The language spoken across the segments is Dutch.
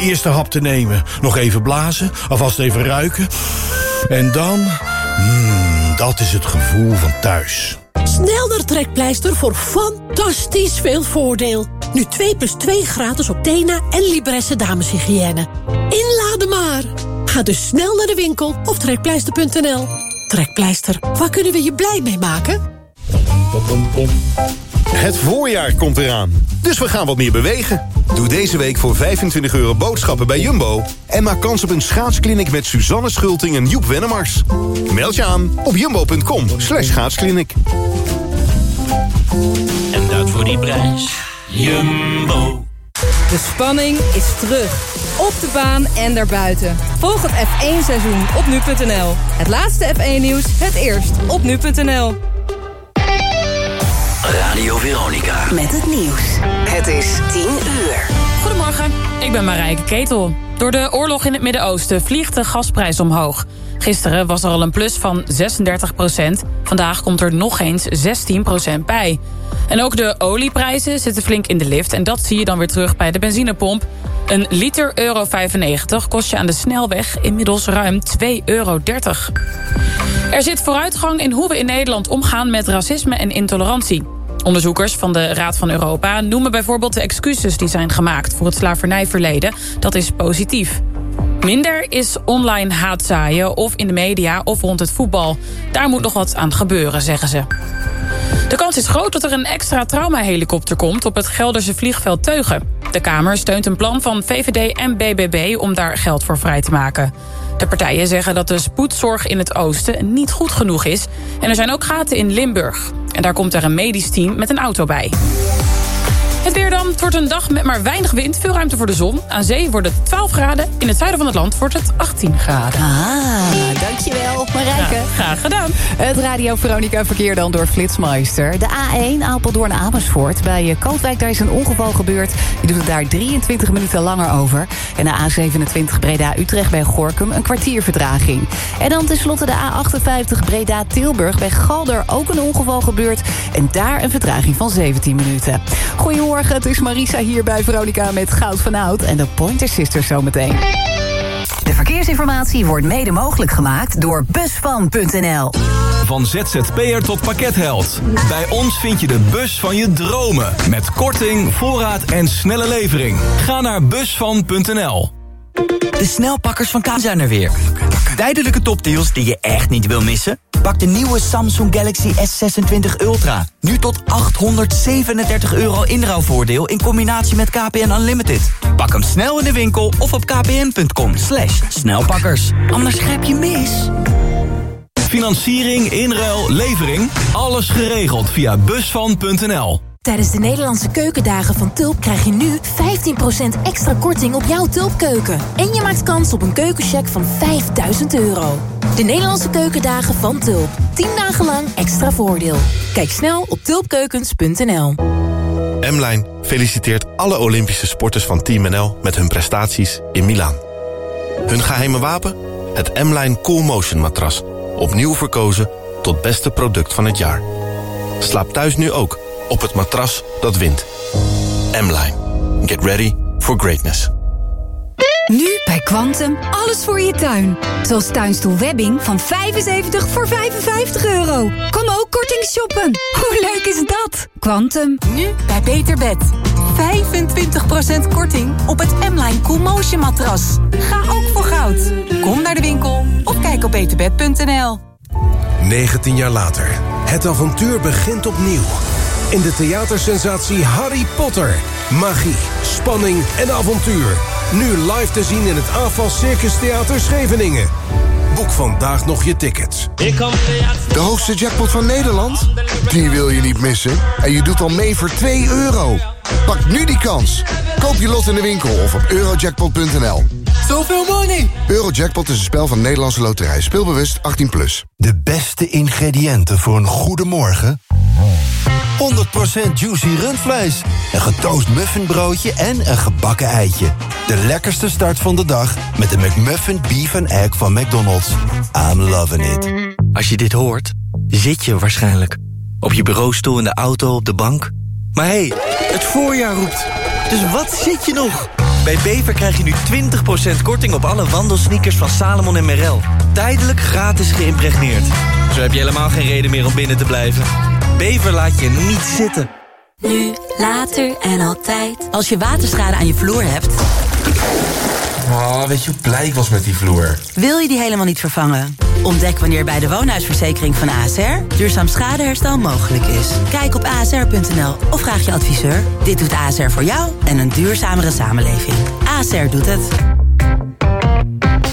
Eerste hap te nemen, nog even blazen, alvast even ruiken. En dan... Mmm, dat is het gevoel van thuis. Snel naar Trekpleister voor fantastisch veel voordeel. Nu 2 plus 2 gratis op Tena en Libresse dameshygiëne. Inladen maar. Ga dus snel naar de winkel of trekpleister.nl. Trekpleister, waar kunnen we je blij mee maken? Het voorjaar komt eraan, dus we gaan wat meer bewegen. Doe deze week voor 25 euro boodschappen bij Jumbo... en maak kans op een schaatskliniek met Suzanne Schulting en Joep Wennemars. Meld je aan op jumbo.com slash schaatskliniek. En dat voor die prijs. Jumbo. De spanning is terug. Op de baan en daarbuiten. Volg het F1-seizoen op nu.nl. Het laatste F1-nieuws, het eerst op nu.nl. Radio Veronica. Met het nieuws. Het is 10 uur. Goedemorgen, ik ben Marijke Ketel. Door de oorlog in het Midden-Oosten vliegt de gasprijs omhoog. Gisteren was er al een plus van 36 procent. Vandaag komt er nog eens 16 procent bij. En ook de olieprijzen zitten flink in de lift... en dat zie je dan weer terug bij de benzinepomp. Een liter euro 95 kost je aan de snelweg inmiddels ruim 2,30 euro. Er zit vooruitgang in hoe we in Nederland omgaan met racisme en intolerantie. Onderzoekers van de Raad van Europa noemen bijvoorbeeld de excuses die zijn gemaakt voor het slavernijverleden. Dat is positief. Minder is online haatzaaien of in de media of rond het voetbal. Daar moet nog wat aan gebeuren, zeggen ze. De kans is groot dat er een extra traumahelikopter komt op het Gelderse vliegveld Teugen. De Kamer steunt een plan van VVD en BBB om daar geld voor vrij te maken. De partijen zeggen dat de spoedzorg in het oosten niet goed genoeg is. En er zijn ook gaten in Limburg. En daar komt er een medisch team met een auto bij. Het weer dan. Het wordt een dag met maar weinig wind. Veel ruimte voor de zon. Aan zee wordt het 12 graden. In het zuiden van het land wordt het 18 graden. Ah, dankjewel Marijke. Ja, graag gedaan. Het Radio Veronica verkeer dan door Flitsmeister. De A1 Apeldoorn Amersfoort. Bij Kootwijk daar is een ongeval gebeurd. Je doet het daar 23 minuten langer over. En de A27 Breda Utrecht bij Gorkum een kwartier vertraging. En dan tenslotte de A58 Breda Tilburg. Bij Galder ook een ongeval gebeurd. En daar een vertraging van 17 minuten. Goedemorgen. Goedemorgen, het is Marisa hier bij Veronica met Goud van Oud en de Pointer Sisters zometeen. De verkeersinformatie wordt mede mogelijk gemaakt door Busvan.nl. Van ZZP'er tot pakketheld. Bij ons vind je de bus van je dromen. Met korting, voorraad en snelle levering. Ga naar Busvan.nl. De snelpakkers van K zijn er weer. Tijdelijke topdeals die je echt niet wil missen? Pak de nieuwe Samsung Galaxy S26 Ultra. Nu tot 837 euro inruilvoordeel in combinatie met KPN Unlimited. Pak hem snel in de winkel of op kpn.com snelpakkers. Anders grijp je mis. Financiering, inruil, levering. Alles geregeld via busvan.nl. Tijdens de Nederlandse keukendagen van Tulp krijg je nu 15% extra korting op jouw Tulpkeuken. En je maakt kans op een keukencheck van 5000 euro. De Nederlandse keukendagen van Tulp. 10 dagen lang extra voordeel. Kijk snel op tulpkeukens.nl. M-Line feliciteert alle Olympische sporters van Team NL met hun prestaties in Milaan. Hun geheime wapen? Het M-Line Cool Motion matras. Opnieuw verkozen tot beste product van het jaar. Slaap thuis nu ook op het matras dat wint. M-Line. Get ready for greatness. Nu bij Quantum alles voor je tuin. Zoals tuinstoel Webbing van 75 voor 55 euro. Kom ook korting shoppen. Hoe leuk is dat? Quantum. Nu bij Beterbed. 25% korting op het M-Line Cool Motion matras. Ga ook voor goud. Kom naar de winkel of kijk op beterbed.nl. 19 jaar later. Het avontuur begint opnieuw. In de theatersensatie Harry Potter. Magie, spanning en avontuur. Nu live te zien in het AFAS Circus Theater Scheveningen. Boek vandaag nog je tickets. De hoogste jackpot van Nederland? Die wil je niet missen. En je doet al mee voor 2 euro. Pak nu die kans. Koop je lot in de winkel of op eurojackpot.nl. Zoveel money! Eurojackpot is een spel van Nederlandse Loterij. Speelbewust 18+. Plus. De beste ingrediënten voor een goede morgen... 100% juicy rundvlees, een getoast muffinbroodje en een gebakken eitje. De lekkerste start van de dag met de McMuffin Beef and Egg van McDonald's. I'm loving it. Als je dit hoort, zit je waarschijnlijk. Op je bureaustoel, in de auto, op de bank. Maar hé, hey, het voorjaar roept. Dus wat zit je nog? Bij Bever krijg je nu 20% korting op alle wandelsneakers van Salomon en Merrell. Tijdelijk gratis geïmpregneerd. Zo heb je helemaal geen reden meer om binnen te blijven. Bever laat je niet zitten. Nu, later en altijd. Als je waterschade aan je vloer hebt... Oh, weet je hoe blij ik was met die vloer? Wil je die helemaal niet vervangen? Ontdek wanneer bij de woonhuisverzekering van ASR... duurzaam schadeherstel mogelijk is. Kijk op asr.nl of vraag je adviseur. Dit doet ASR voor jou en een duurzamere samenleving. ASR doet het.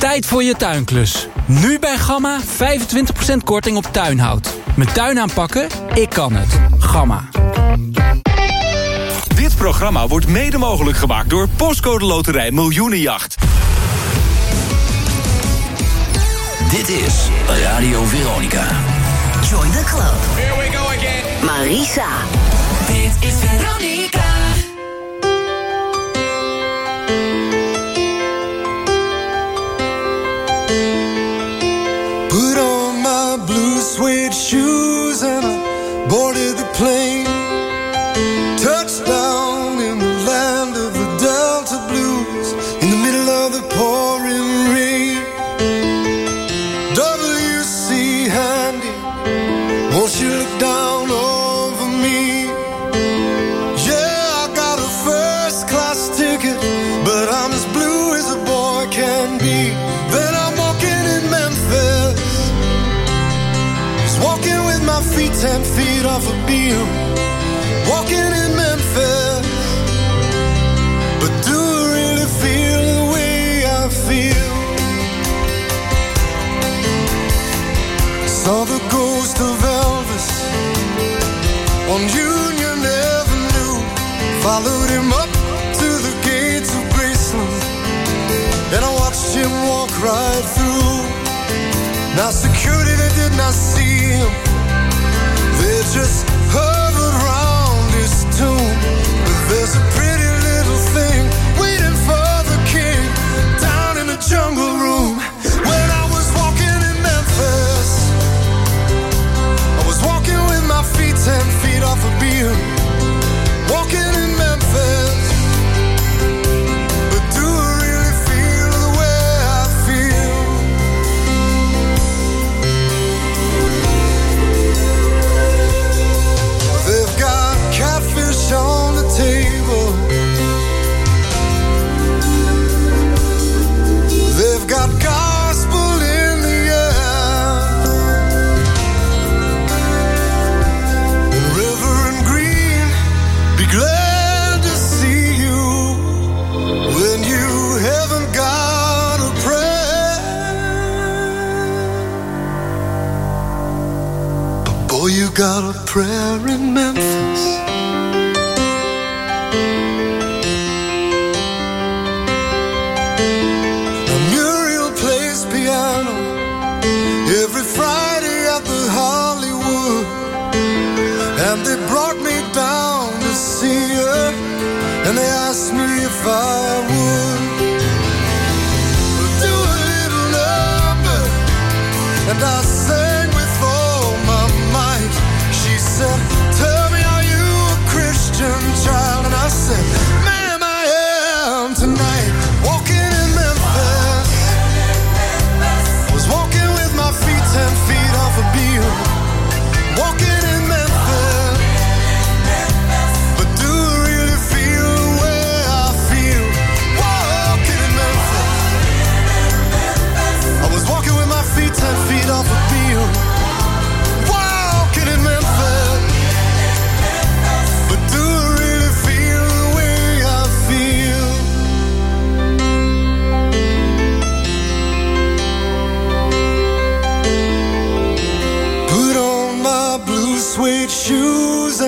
Tijd voor je tuinklus. Nu bij Gamma 25% korting op tuinhout. Mijn tuin aanpakken? Ik kan het. Gamma. Dit programma wordt mede mogelijk gemaakt door Postcode Loterij Miljoenenjacht. Dit is Radio Veronica. Join the club. Here we go again. Marisa. Dit is Veronica. Not security, they did not see him. They just shoes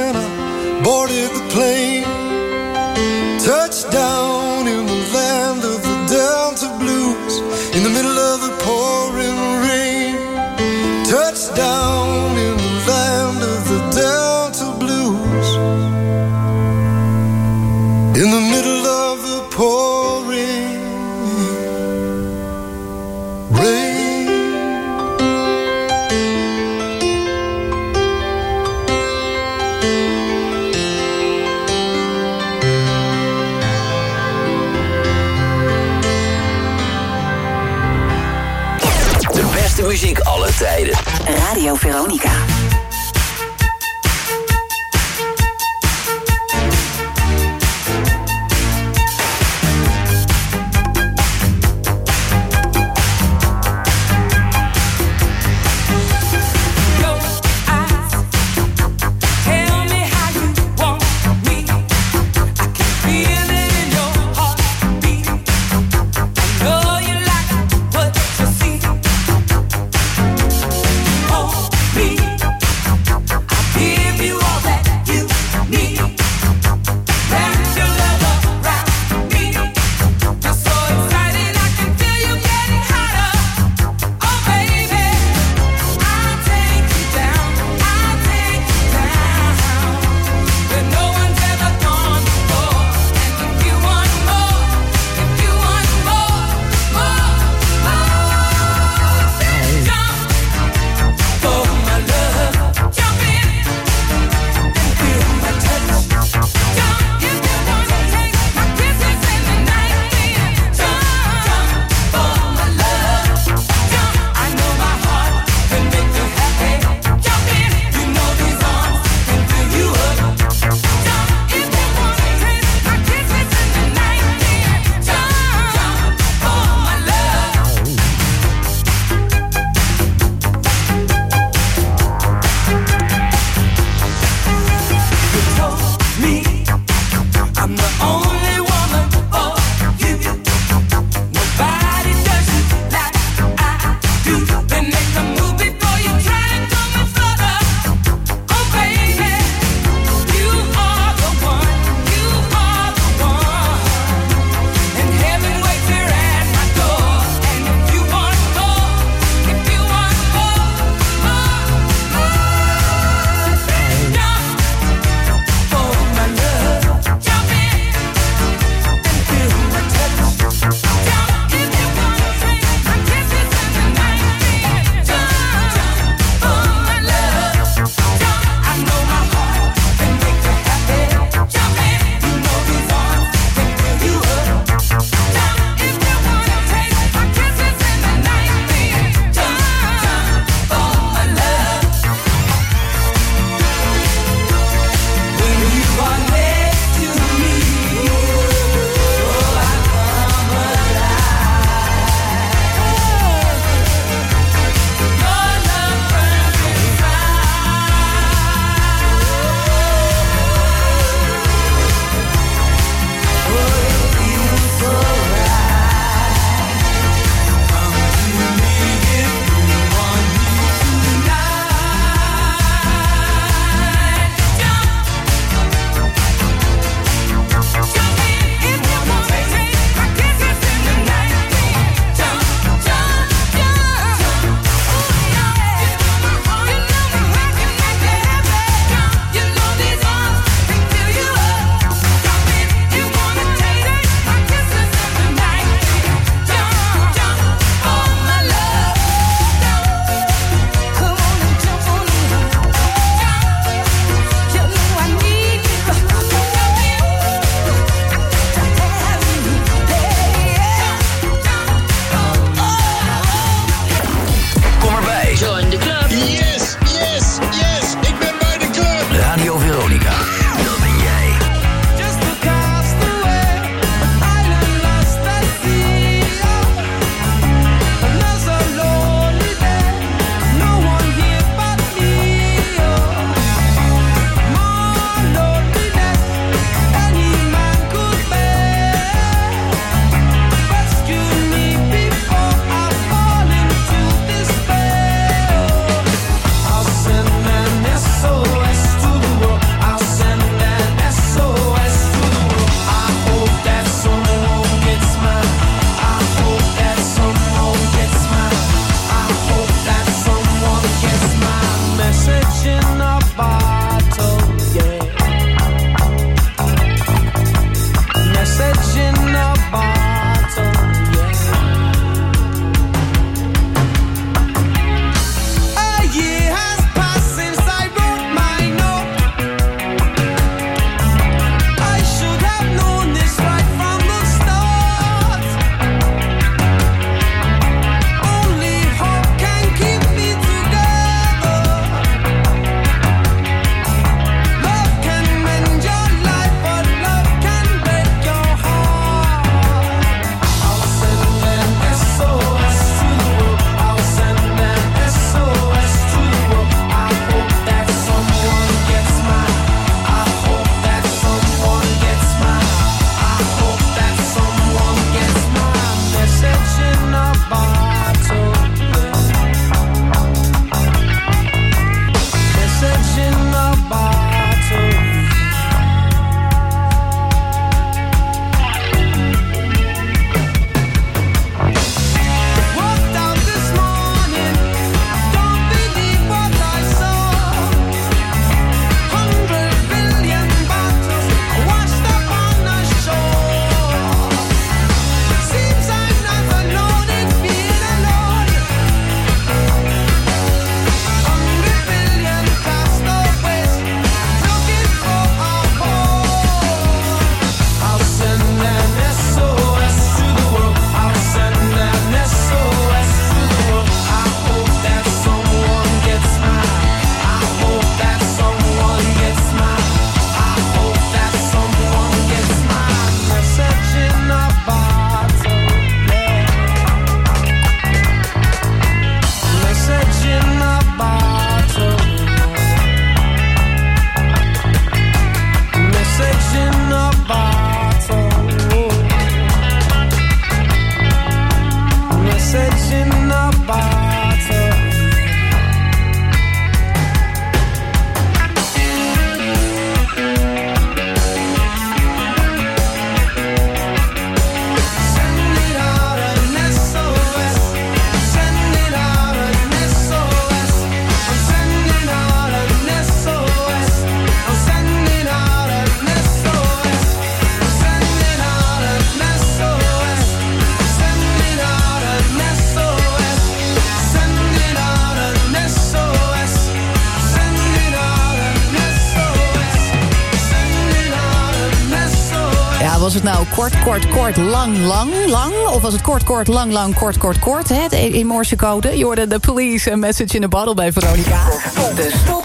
kort, kort, kort, lang, lang, lang? Of was het kort, kort, lang, lang, kort, kort, kort? Hè? In Morse code. Je hoorde de police, a message in a bottle bij Veronica. De stop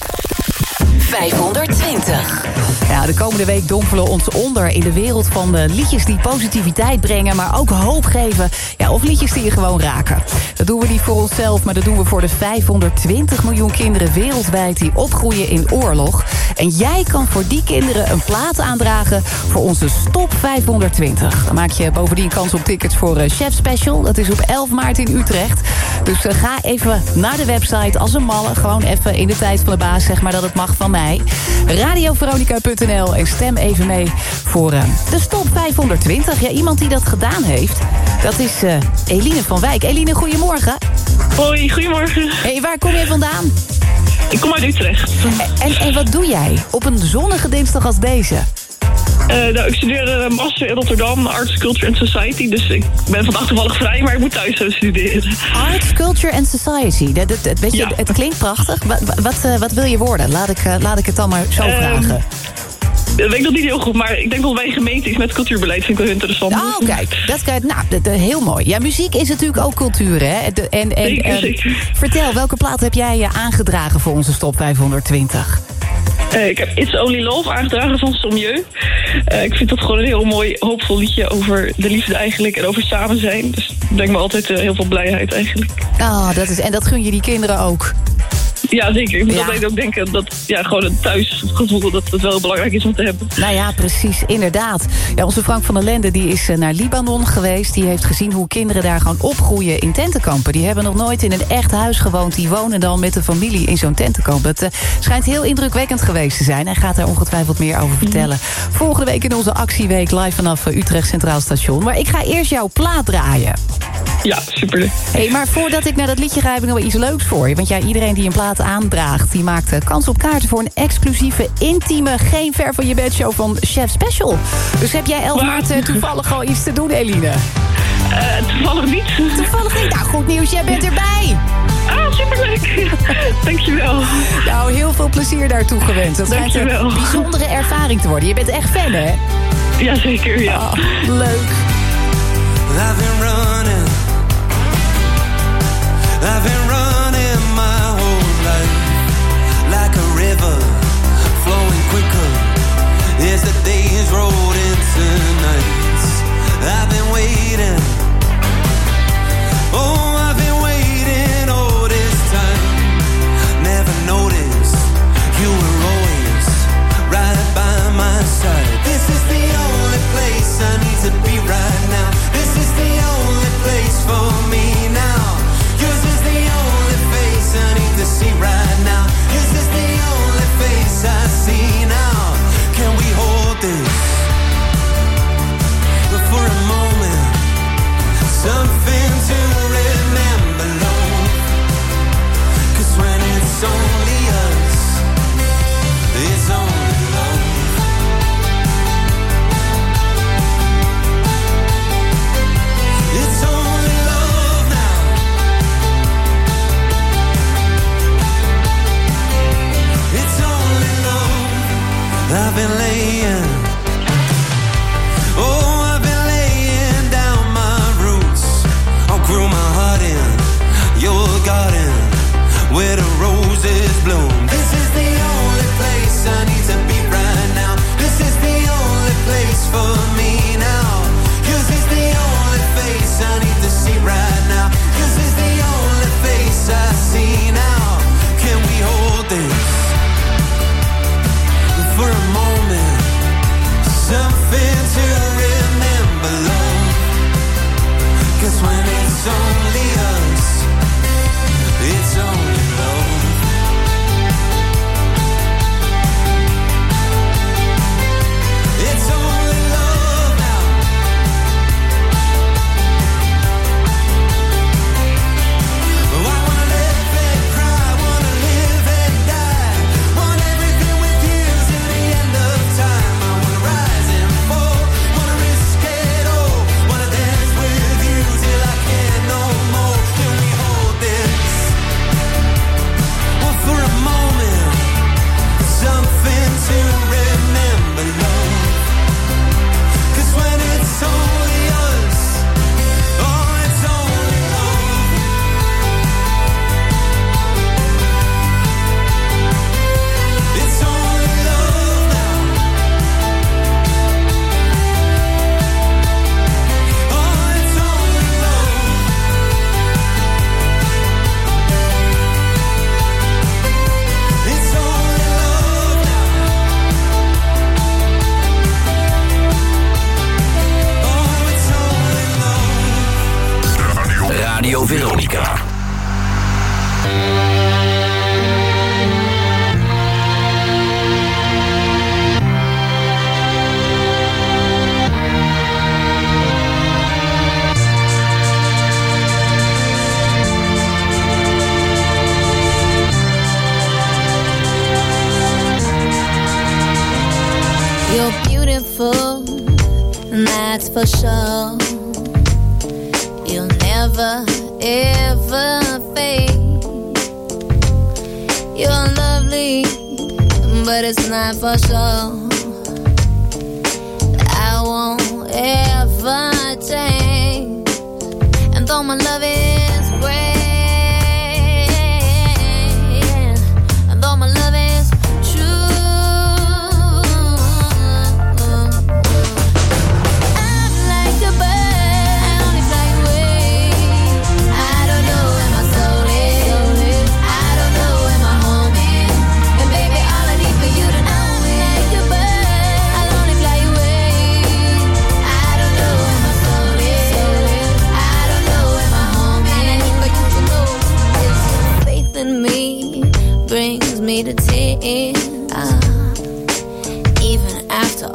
520. Ja, de komende week dompelen we ons onder in de wereld van de liedjes die positiviteit brengen, maar ook hoop geven. Ja, of liedjes die je gewoon raken. Dat doen we niet voor onszelf, maar dat doen we voor de 520 miljoen kinderen wereldwijd die opgroeien in oorlog. En jij kan voor die kinderen een plaat aandragen voor onze Stop 520. Dan maak je bovendien kans op tickets voor eh, Chef Special. Dat is op 11 maart in Utrecht. Dus eh, ga even naar de website als een malle. Gewoon even in de tijd van de baas, zeg maar dat het mag van mij. Radioveronica.nl en stem even mee voor eh, de Stop 520. Ja, iemand die dat gedaan heeft, dat is eh, Eline van Wijk. Eline, goedemorgen. Hoi, goedemorgen. Hey, waar kom je vandaan? Ik kom uit Utrecht. En, en wat doe jij op een zonnige dinsdag als deze? Eh, nou, ik studeer een master in Rotterdam, Arts, Culture and Society. Dus ik ben vandaag toevallig vrij, maar ik moet thuis zo studeren. Arts, Culture and Society. Dat, dat, dat- weet je, Ja. Het klinkt prachtig. Wat, wat, wat wil je worden? Laat ik, laat ik het dan maar zo Ehm, vragen. Dat weet ik nog niet heel goed, maar ik denk wel bij gemeente iets met cultuurbeleid vind ik wel interessant. Oh, kijk, dat nou, dat, dat- heel mooi. Ja, muziek is natuurlijk ook cultuur, hè? De- En, en, Zeker, eh, zeker. Vertel, welke plaat heb jij je aangedragen voor onze Stop 520? Eh, ik heb It's Only Love aangedragen van Sommieu. Eh, ik vind dat gewoon een heel mooi, hoopvol liedje over de liefde eigenlijk en over samen zijn. Dus dat brengt me altijd eh, heel veel blijheid eigenlijk. Ah, dat is, en dat gun je die kinderen ook. Ja, zeker. Ik moet Ja. altijd ook denken dat ja, gewoon het thuisgevoel dat het wel belangrijk is om te hebben. Nou ja, precies, inderdaad. Ja, onze Frank van der Lende die is eh, naar Libanon geweest. Die heeft gezien hoe kinderen daar gewoon opgroeien in tentenkampen. Die hebben nog nooit in een echt huis gewoond. Die wonen dan met de familie in zo'n tentenkamp. Het eh, schijnt heel indrukwekkend geweest te zijn. Hij gaat daar ongetwijfeld meer over vertellen. Volgende week in onze actieweek live vanaf eh, Utrecht Centraal Station. Maar ik ga eerst jouw plaat draaien. Ja, super. Hey, maar voordat ik naar dat liedje ga, heb ik nog wel iets leuks voor je. Want ja, iedereen die een plaat aandraagt, die maakt eh, kans op kaarten voor een exclusieve, intieme, geen ver van je bed show van Chef Special. Dus heb jij 11 maart eh, toevallig al iets te doen, Eline? toevallig niet. Toevallig niet? Nou, goed nieuws, jij bent erbij. Ah, superleuk. Dankjewel. Nou, heel veel plezier daartoe gewenst. Dat schijnt een bijzondere ervaring te worden. Je bent echt fan, hè? Jazeker, ja. Ah, leuk. I've been running. I've been running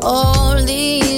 holy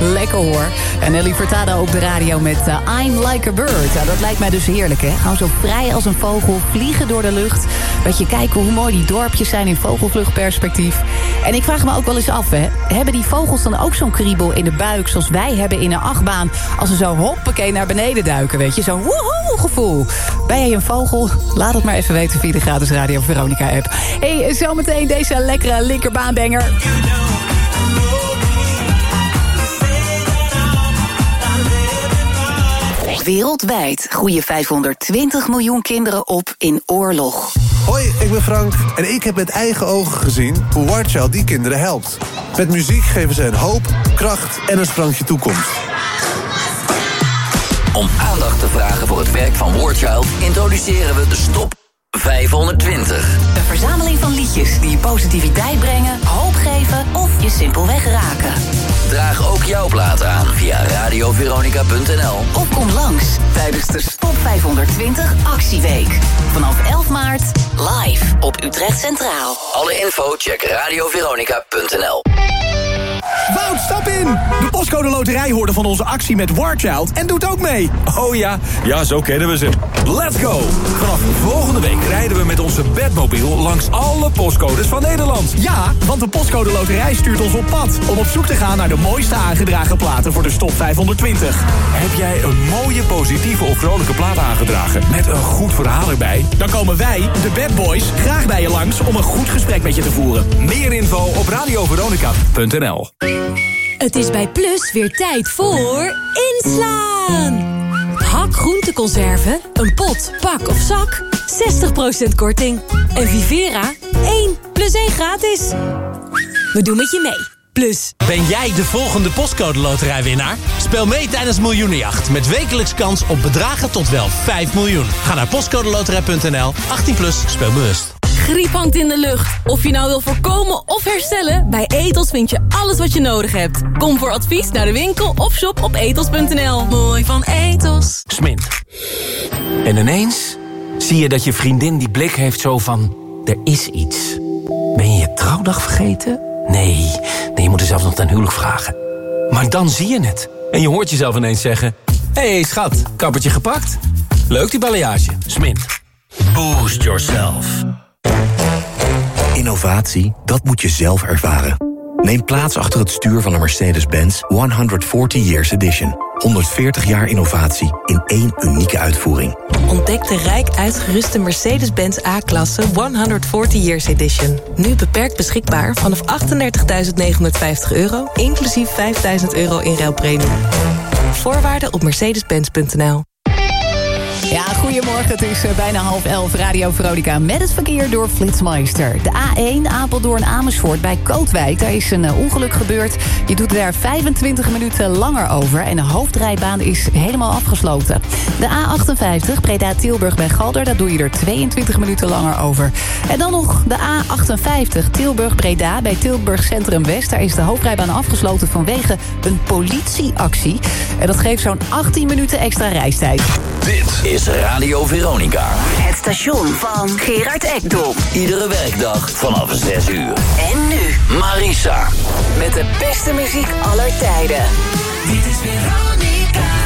Lekker hoor. En Nelly Furtado op de radio met eh, I'm Like a Bird. Ja, dat lijkt mij dus heerlijk, hè? Gewoon zo vrij als een vogel, vliegen door de lucht. Beetje kijken hoe mooi die dorpjes zijn in vogelvluchtperspectief. En ik vraag me ook wel eens af, hè? Hebben die vogels dan ook zo'n kriebel in de buik... zoals wij hebben in een achtbaan... als ze zo hoppakee naar beneden duiken, weet je? Zo'n woehoe gevoel. Ben jij een vogel? Laat het maar even weten via de gratis Radio Veronica app. hey, zometeen deze lekkere linkerbaanbanger. Wereldwijd groeien 520 miljoen kinderen op in oorlog. Hoi, ik ben Frank en ik heb met eigen ogen gezien hoe Warchild die kinderen helpt. Met muziek geven ze hen hoop, kracht en een sprankje toekomst. Om aandacht te vragen voor het werk van Warchild introduceren we de Stop 520. Een verzameling van liedjes die je positiviteit brengen, hoop geven of je simpelweg raken. Draag ook jouw plaat aan via radioveronica.nl. Of kom langs tijdens de Stop 520 Actieweek. Vanaf 11 maart live op Utrecht Centraal. Alle info check radioveronica.nl. Wout, stap in! De Postcode Loterij hoorde van onze actie met Warchild en doet ook mee. Oh ja, ja, zo kennen we ze. Let's go! Vanaf volgende week rijden we met onze bedmobiel langs alle postcodes van Nederland. Ja, want de Postcode Loterij stuurt ons op pad... om op zoek te gaan naar de mooiste aangedragen platen voor de Stop 520. Heb jij een mooie, positieve of vrolijke plaat aangedragen... met een goed verhaal erbij? Dan komen wij, de Bad Boys, graag bij je langs... om een goed gesprek met je te voeren. Meer info op radioveronica.nl Het is bij Plus weer tijd voor inslaan. Groenteconserven, een pot, pak of zak, 60% korting. En Vivera, 1 plus 1 gratis. We doen met je mee. Plus. Ben jij de volgende postcode loterijwinnaar? Speel mee tijdens Miljoenenjacht met wekelijks kans op bedragen tot wel 5 miljoen. Ga naar postcodeloterij.nl, 18 plus, speel bewust. Griep hangt in de lucht. Of je nou wil voorkomen of herstellen, bij Etos vind je alles wat je nodig hebt. Kom voor advies naar de winkel of shop op etos.nl. Mooi van Etos. Smint. En ineens zie je dat je vriendin die blik heeft zo van... er is iets. Ben je je trouwdag vergeten? Nee, nee je moet er zelfs nog ten huwelijk vragen. Maar dan zie je het. En je hoort jezelf ineens zeggen... Hé hey, schat, kappertje gepakt? Leuk die balayage. Smint. Boost yourself. Innovatie, dat moet je zelf ervaren. Neem plaats achter het stuur van een Mercedes-Benz 140 Years Edition. 140 jaar innovatie in één unieke uitvoering. Ontdek de rijk uitgeruste Mercedes-Benz A-klasse 140 Years Edition. Nu beperkt beschikbaar vanaf 38.950 euro, inclusief 5.000 euro in ruilpremie. Voorwaarden op mercedes-benz.nl. Ja, goedemorgen. Het is eh, bijna half elf. Radio Veronica met het verkeer door Flitsmeister. De A1 Apeldoorn Amersfoort bij Kootwijk. Daar is een eh, ongeluk gebeurd. Je doet daar 25 minuten langer over. En de hoofdrijbaan is helemaal afgesloten. De A58 Breda-Tilburg bij Galder. Daar doe je er 22 minuten langer over. En dan nog de A58 Tilburg-Breda bij Tilburg Centrum West. Daar is de hoofdrijbaan afgesloten vanwege een politieactie. En dat geeft zo'n 18 minuten extra reistijd. Dit is Radio Veronica. Het station van Gerard Ekdom. Iedere werkdag vanaf 6 uur. En nu Marisa. met de beste muziek aller tijden. Dit is Veronica.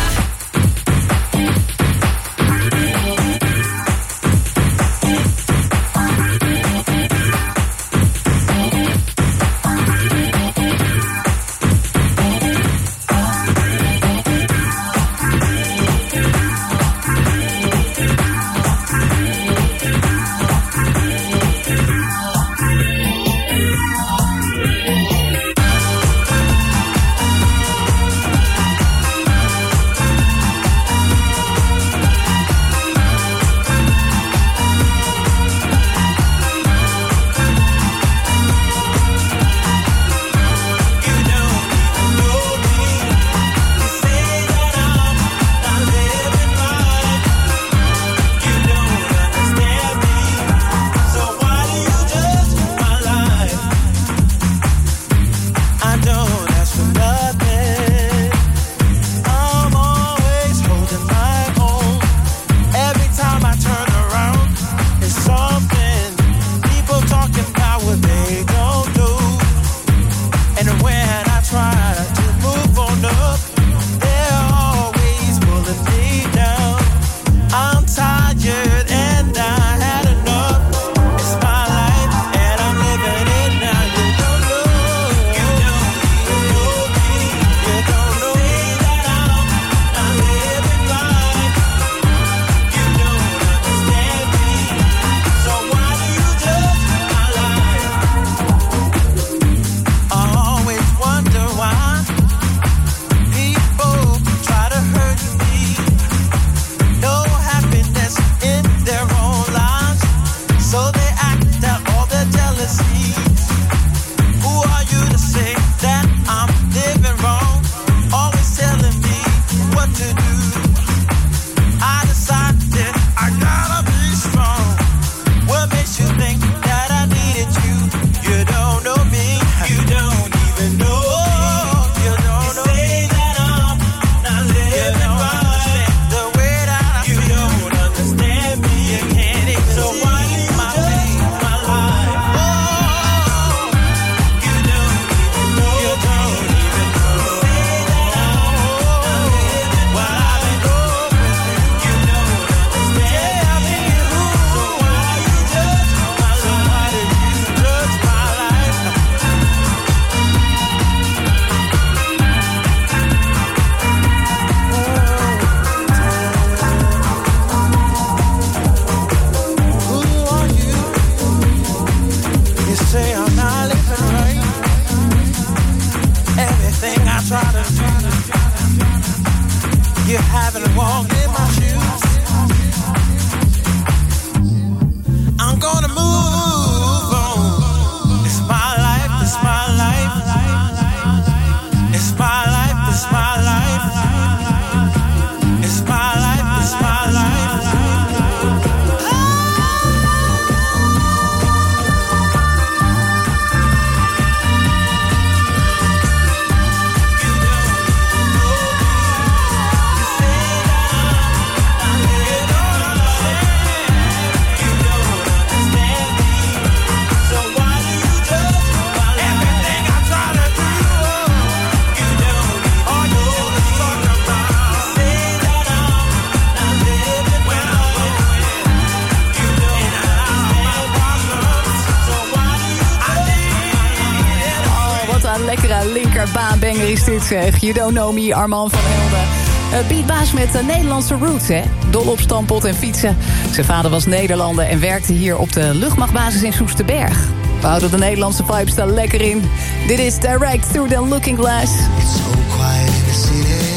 You Don't Know Me, Arman van Helden. Eh, uh, beatbaas met de Nederlandse roots, hè? Dol op stampot en fietsen. Zijn vader was Nederlander en werkte hier op de luchtmachtbasis in Soesterberg. We houden de Nederlandse vibes daar lekker in. Dit is Direct Through the Looking Glass. It's so quiet in the city.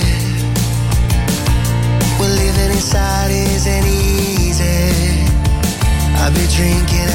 We're living inside is easy. I've been drinking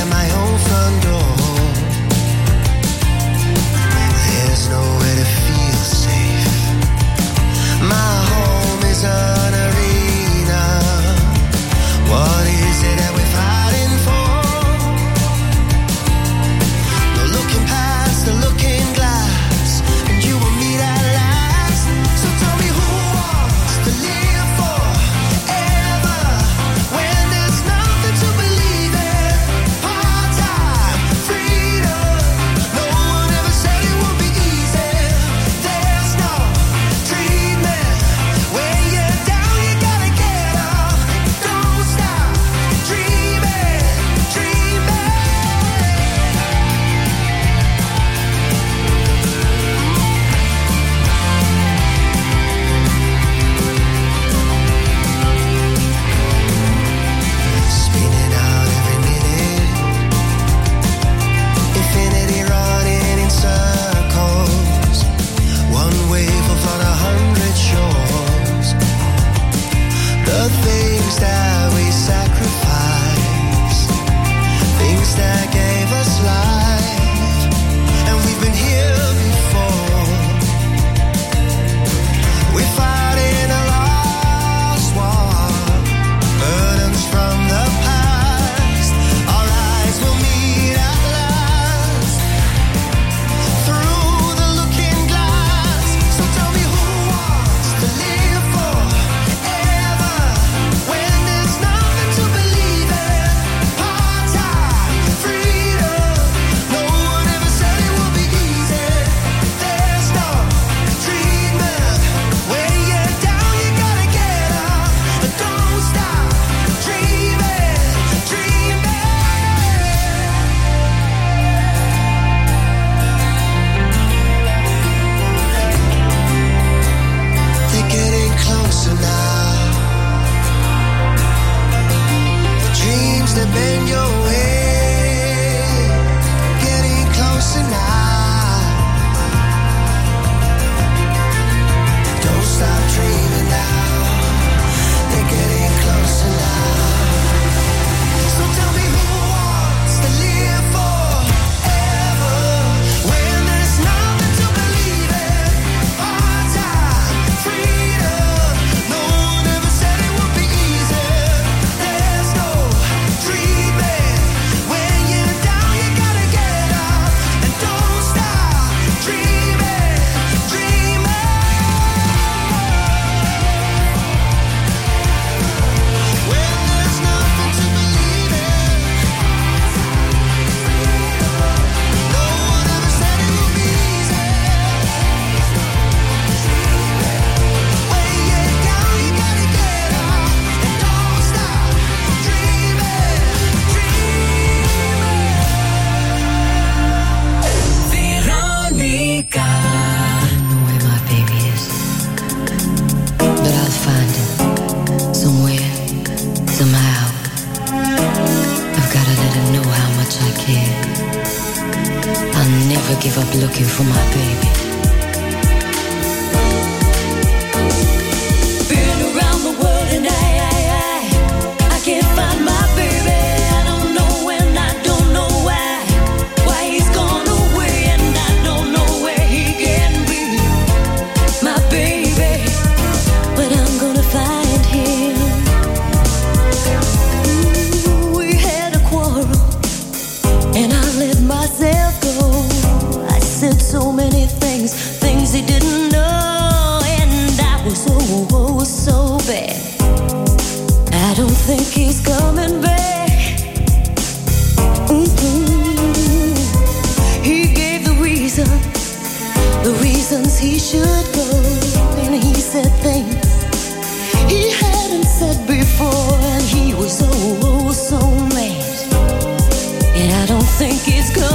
think it's good.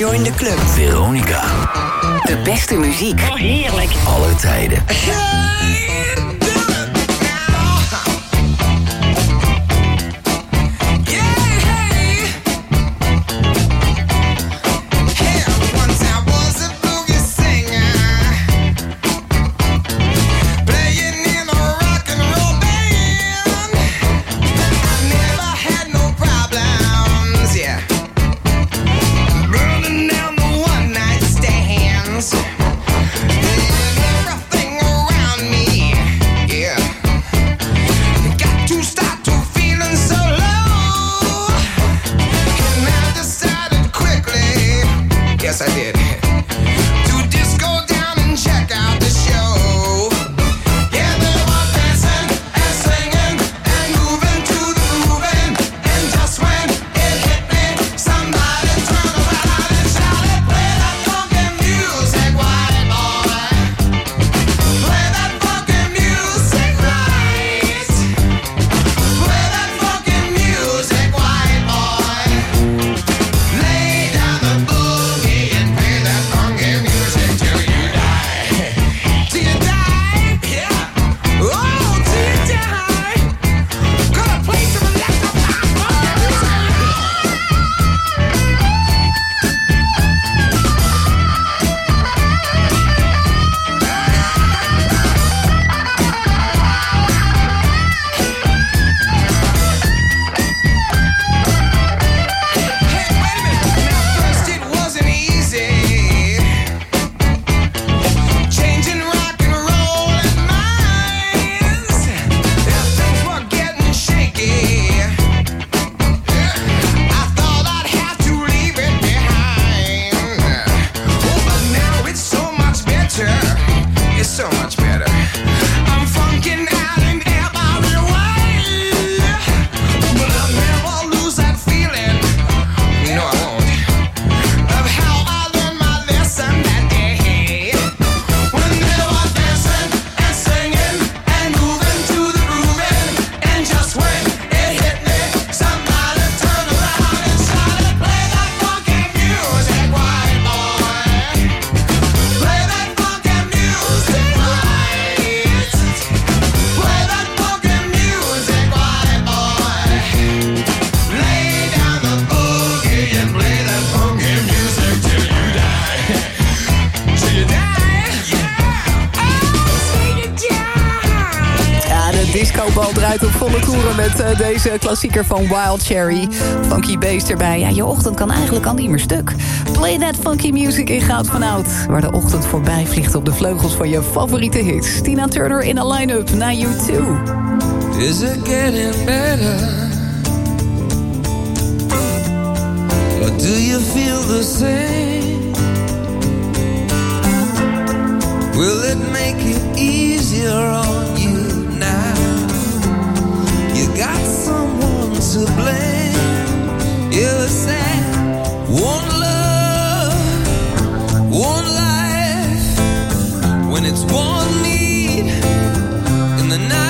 Join the club. I did. draait op volle toeren met eh, deze klassieker van Wild Cherry. Funky Bass erbij. Ja, je ochtend kan eigenlijk al niet meer stuk. Play that funky music in Goud van Oud. Waar de ochtend voorbij vliegt op de vleugels van je favoriete hits. Tina Turner in a line-up naar You Too. Is it getting better? Do you feel the same? Will it make it easier on to blame. You said one love, one life, when it's one need in the night.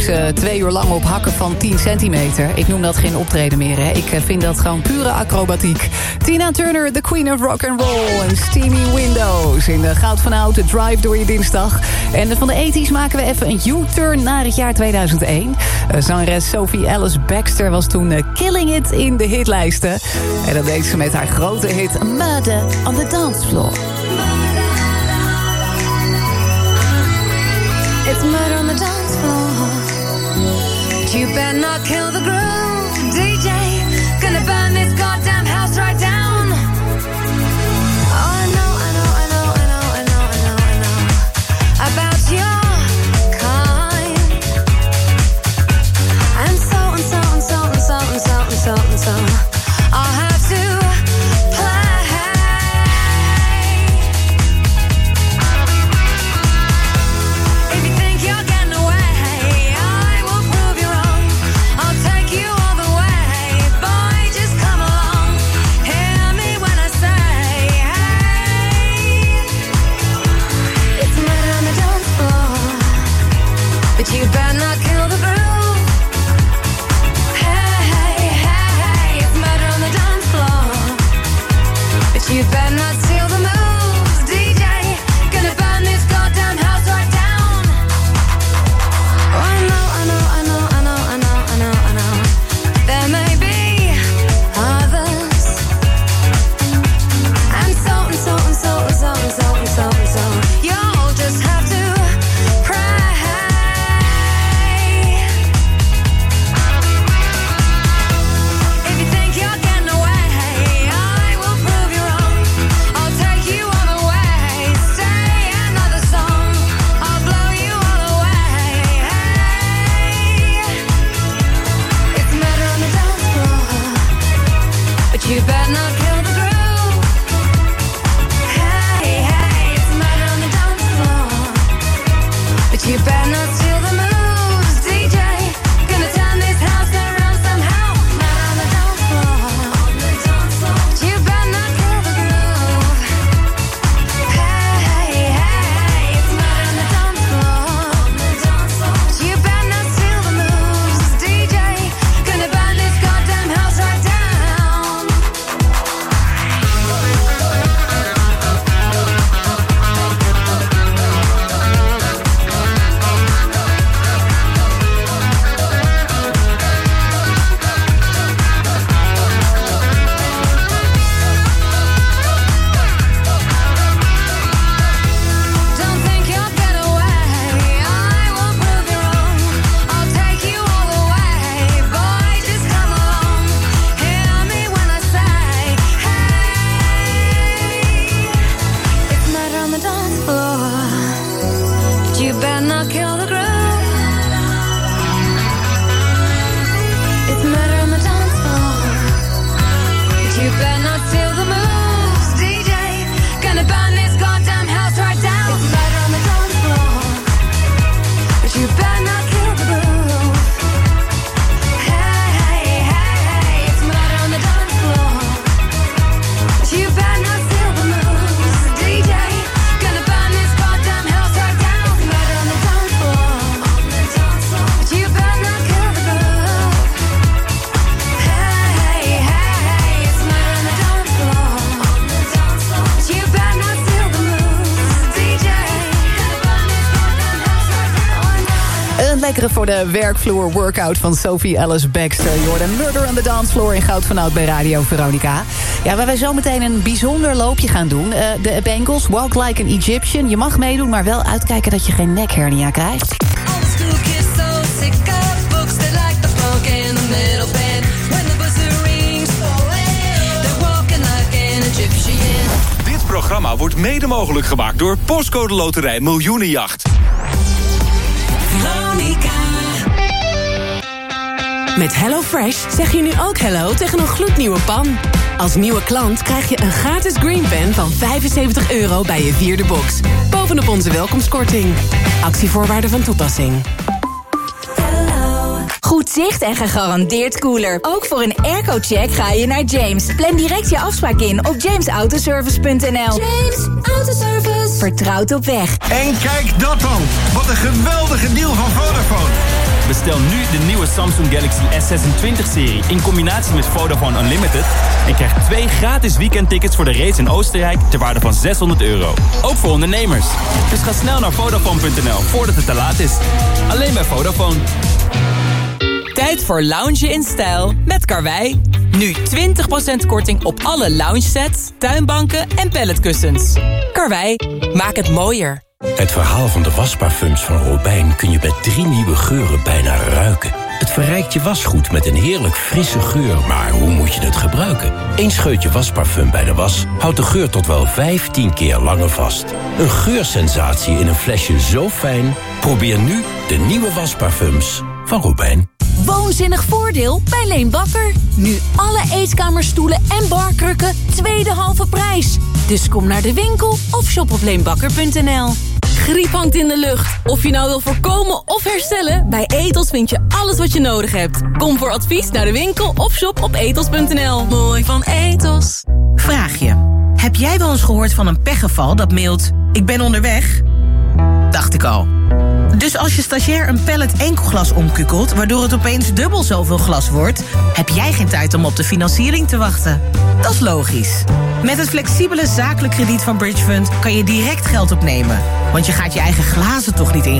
Ze twee uur lang op hakken van 10 centimeter. Ik noem dat geen optreden meer, hè. Ik eh, vind dat gewoon pure acrobatiek. Tina Turner, the queen of rock and roll. En Steamy Windows in de Goud van Oud, de drive door je dinsdag. En van de 80s maken we even een U-turn naar het jaar 2001. Uh, zangeres Sophie Alice Baxter was toen eh, killing it in de hitlijsten. En dat deed ze met haar grote hit Murder on the Dance Floor. It's murder on the dance floor. I'll have werkvloer workout van Sophie Alice Baxter. Jordan Murder on the Dance Floor in Goud van Oud bij Radio Veronica. Ja, waar wij zo meteen een bijzonder loopje gaan doen. Eh, de Bengals, Walk Like an Egyptian. Je mag meedoen, maar wel uitkijken dat je geen nekhernia krijgt. Dit programma wordt mede mogelijk gemaakt door Postcode Loterij Miljoenenjacht. Met HelloFresh zeg je nu ook hello tegen een gloednieuwe pan. Als nieuwe klant krijg je een gratis green pen van 75 euro bij je vierde box. Bovenop onze welkomstkorting. Actievoorwaarden van toepassing. Goed zicht en gegarandeerd cooler. Ook voor een airco-check ga je naar James. Plan direct je afspraak in op jamesautoservice.nl. James Autoservice. Vertrouwd op weg. En kijk dat dan. Wat een geweldige deal van Vodafone. Bestel nu de nieuwe Samsung Galaxy S26-serie in combinatie met Vodafone Unlimited... en krijg twee gratis weekendtickets voor de race in Oostenrijk ter waarde van 600 euro. Ook voor ondernemers. Dus ga snel naar Vodafone.nl voordat het te laat is. Alleen bij Vodafone. Tijd voor loungen in stijl met Karwei. Nu 20% korting op alle lounge sets, tuinbanken en palletkussens. Karwei, maak het mooier. Het verhaal van de wasparfums van Robijn kun je met drie nieuwe geuren bijna ruiken. Het verrijkt je wasgoed met een heerlijk frisse geur, maar hoe moet je het gebruiken? Eén scheutje wasparfum bij de was houdt de geur tot wel 15 keer langer vast. Een geursensatie in een flesje zo fijn? Probeer nu de nieuwe wasparfums van Robijn. Woonzinnig voordeel bij Leen Bakker. Nu alle eetkamerstoelen en barkrukken tweede halve prijs. Dus kom naar de winkel of shop op leenbakker.nl. Griep hangt in de lucht. Of je nou wil voorkomen of herstellen, bij Etos vind je alles wat je nodig hebt. Kom voor advies naar de winkel of shop op etos.nl. Mooi van Etos. Vraag je. Heb jij wel eens gehoord van een pechgeval dat mailt... ik ben onderweg? Dacht ik al. Dus als je stagiair een pallet enkelglas omkukelt... waardoor het opeens dubbel zoveel glas wordt... heb jij geen tijd om op de financiering te wachten. Dat is logisch. Met het flexibele zakelijk krediet van Bridgefund... kan je direct geld opnemen. Want je gaat je eigen glazen toch niet in